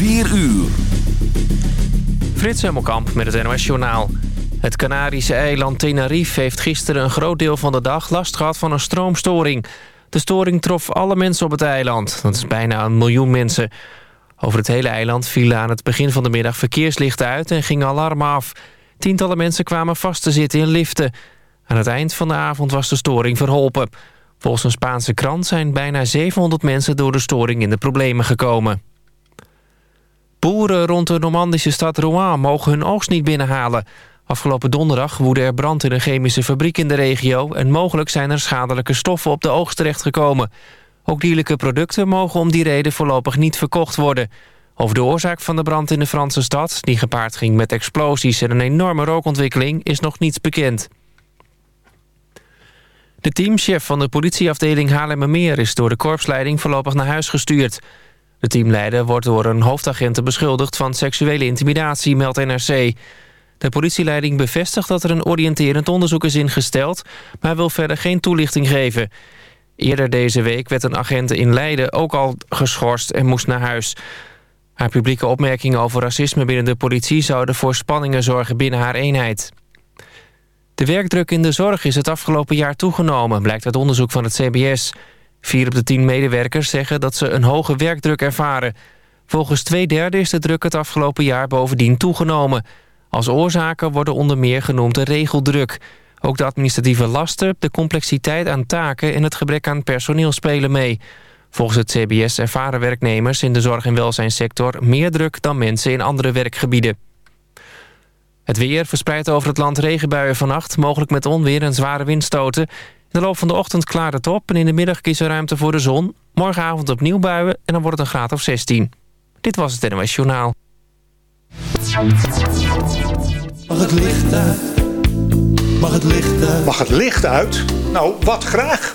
4 uur. Frits Hemmelkamp met het NOS Journaal. Het Canarische eiland Tenerife heeft gisteren een groot deel van de dag last gehad van een stroomstoring. De storing trof alle mensen op het eiland. Dat is bijna een miljoen mensen. Over het hele eiland vielen aan het begin van de middag verkeerslichten uit en gingen alarmen af. Tientallen mensen kwamen vast te zitten in liften. Aan het eind van de avond was de storing verholpen. Volgens een Spaanse krant zijn bijna 700 mensen door de storing in de problemen gekomen. Boeren rond de Normandische stad Rouen mogen hun oogst niet binnenhalen. Afgelopen donderdag woedde er brand in een chemische fabriek in de regio... en mogelijk zijn er schadelijke stoffen op de oogst terechtgekomen. Ook dierlijke producten mogen om die reden voorlopig niet verkocht worden. Over de oorzaak van de brand in de Franse stad... die gepaard ging met explosies en een enorme rookontwikkeling... is nog niets bekend. De teamchef van de politieafdeling Haarlemmermeer... is door de korpsleiding voorlopig naar huis gestuurd. De teamleider wordt door een hoofdagent beschuldigd... van seksuele intimidatie, meldt NRC... De politieleiding bevestigt dat er een oriënterend onderzoek is ingesteld... maar wil verder geen toelichting geven. Eerder deze week werd een agent in Leiden ook al geschorst en moest naar huis. Haar publieke opmerkingen over racisme binnen de politie... zouden voor spanningen zorgen binnen haar eenheid. De werkdruk in de zorg is het afgelopen jaar toegenomen... blijkt uit onderzoek van het CBS. Vier op de tien medewerkers zeggen dat ze een hoge werkdruk ervaren. Volgens twee derde is de druk het afgelopen jaar bovendien toegenomen... Als oorzaken worden onder meer genoemd de regeldruk. Ook de administratieve lasten, de complexiteit aan taken... en het gebrek aan personeel spelen mee. Volgens het CBS ervaren werknemers in de zorg- en welzijnssector... meer druk dan mensen in andere werkgebieden. Het weer verspreidt over het land regenbuien vannacht... mogelijk met onweer en zware windstoten. In de loop van de ochtend klaart het op... en in de middag kies er ruimte voor de zon. Morgenavond opnieuw buien en dan wordt het een graad of 16. Dit was het NOS Journaal. Mag het licht uit? Mag het licht uit? Mag het licht uit? Nou, wat graag.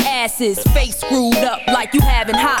asses, face screwed up like you having hot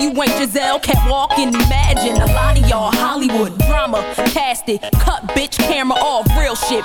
you ain't Giselle, can't walk and imagine. A lot of y'all Hollywood drama, cast it, cut bitch camera off, real shit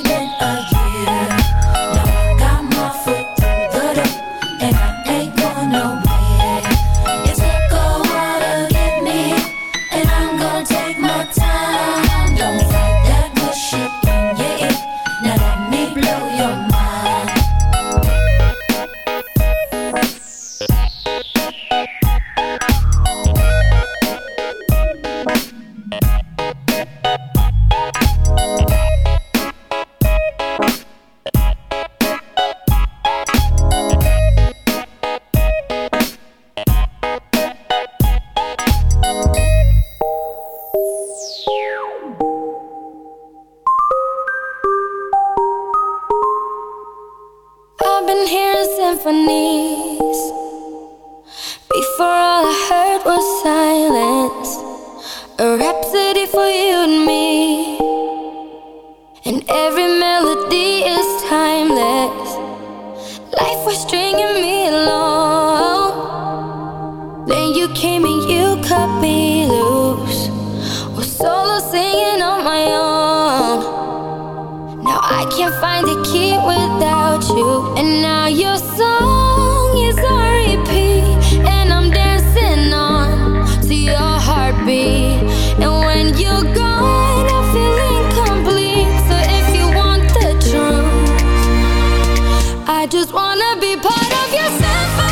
I just wanna be part of your symphony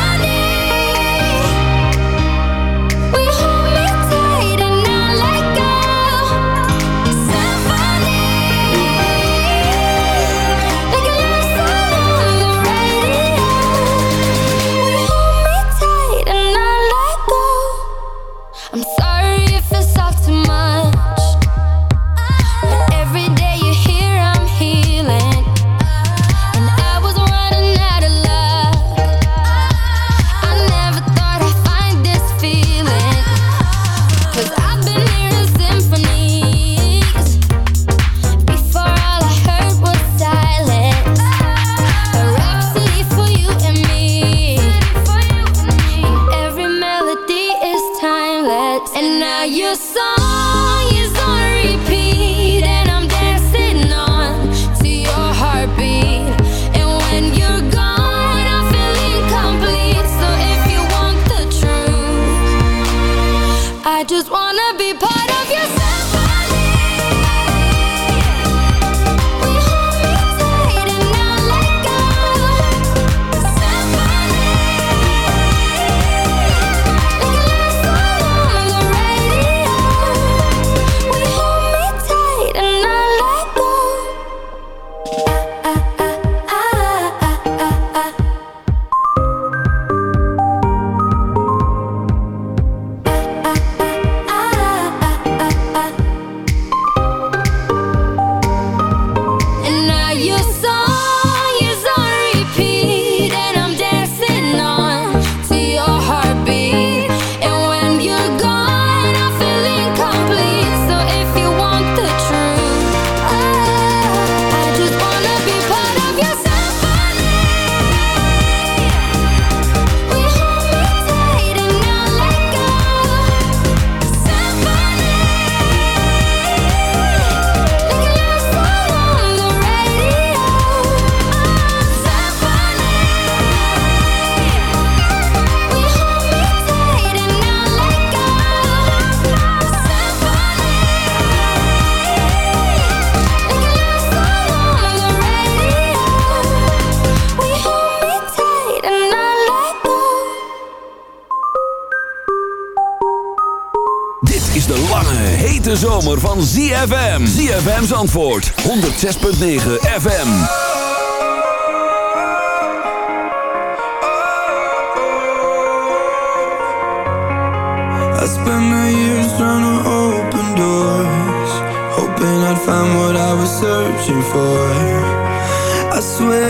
van ZFM. ZFM's antwoord. 106.9 FM. I spent my years trying to open doors. Hoping I'd find what I was searching for. I swear.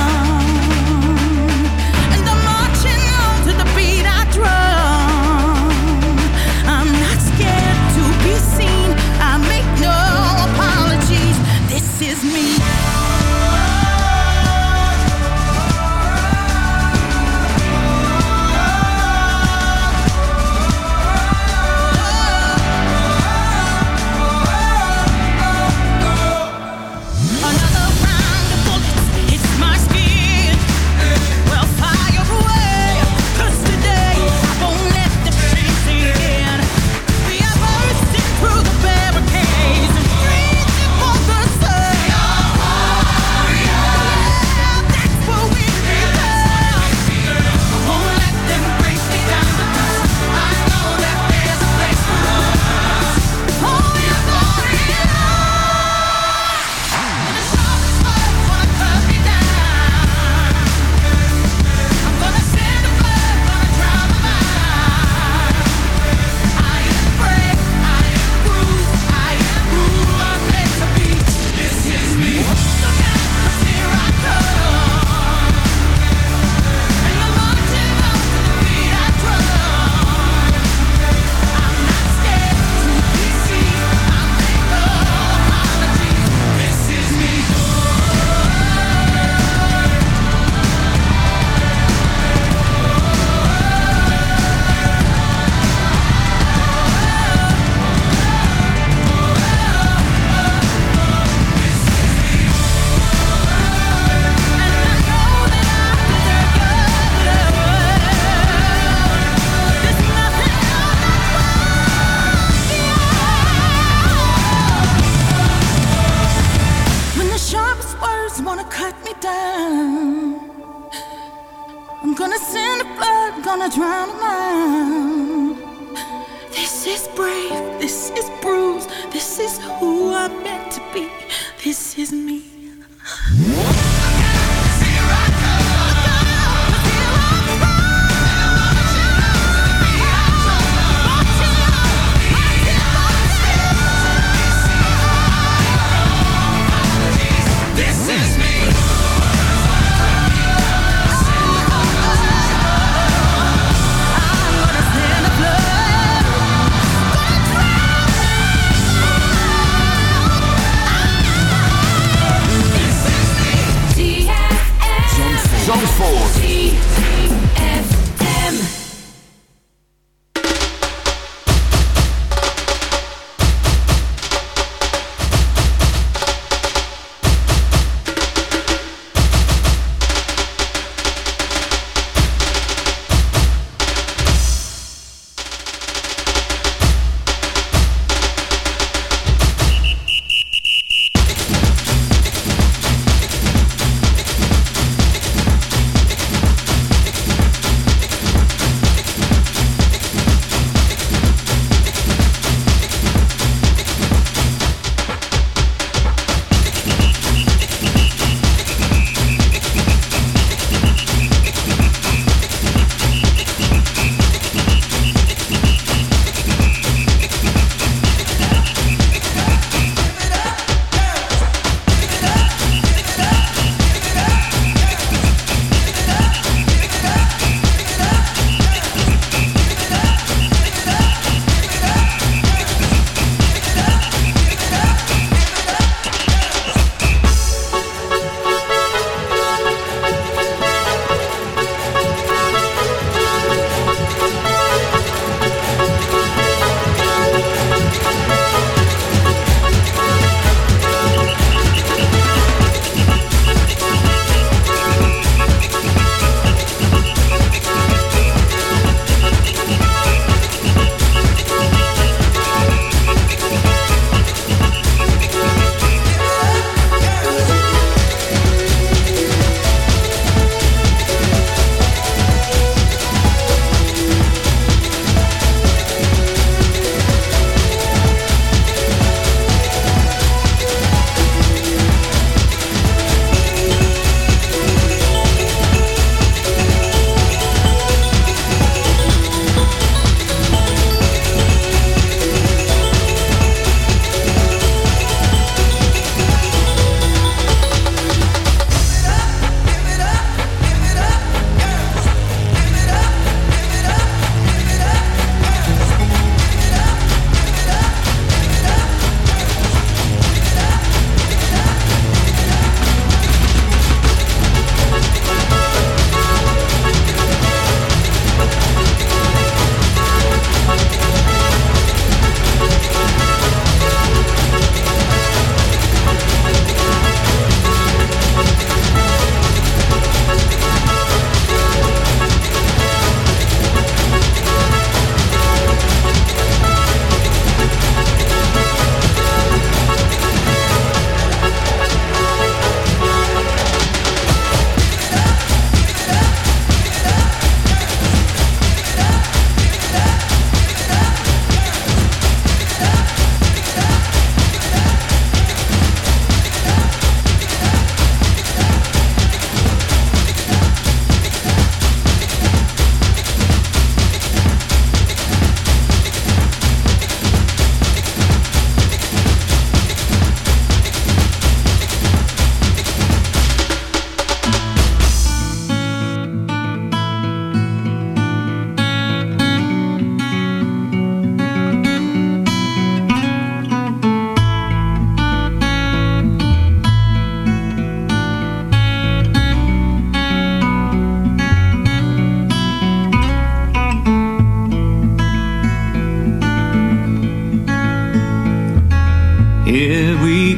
Zandvoort.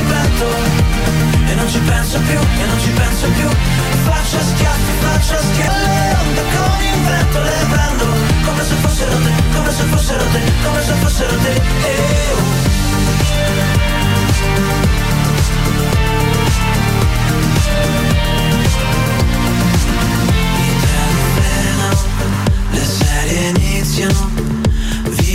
ripeto E non ci penso più, e non ci penso più. Faccio schiaffi, faccio schiaffi. Le onde con il vento le prendo Come se fossero te, come se fossero te, come se fossero te. Eh, oh. Le serie iniziano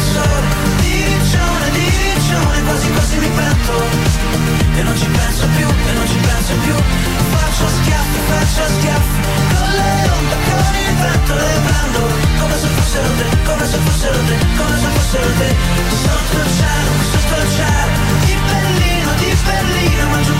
sole Direzione, diriccione, quasi quasi mi pento. E non ci penso più, e non ci penso più. Faccio schiaffi, faccio schiaffi. Con le onde, con il vento le prendo Come se fossero te, come se fossero te, come se fossero te. Sotto il cielo, sotto il cielo. Di Berlino, di Berlino, mangio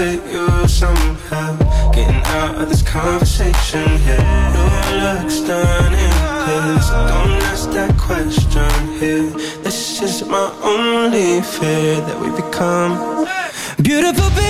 hurt you somehow. Getting out of this conversation here. No looks done in this. Don't ask that question here. This is my only fear that we become beautiful. Baby.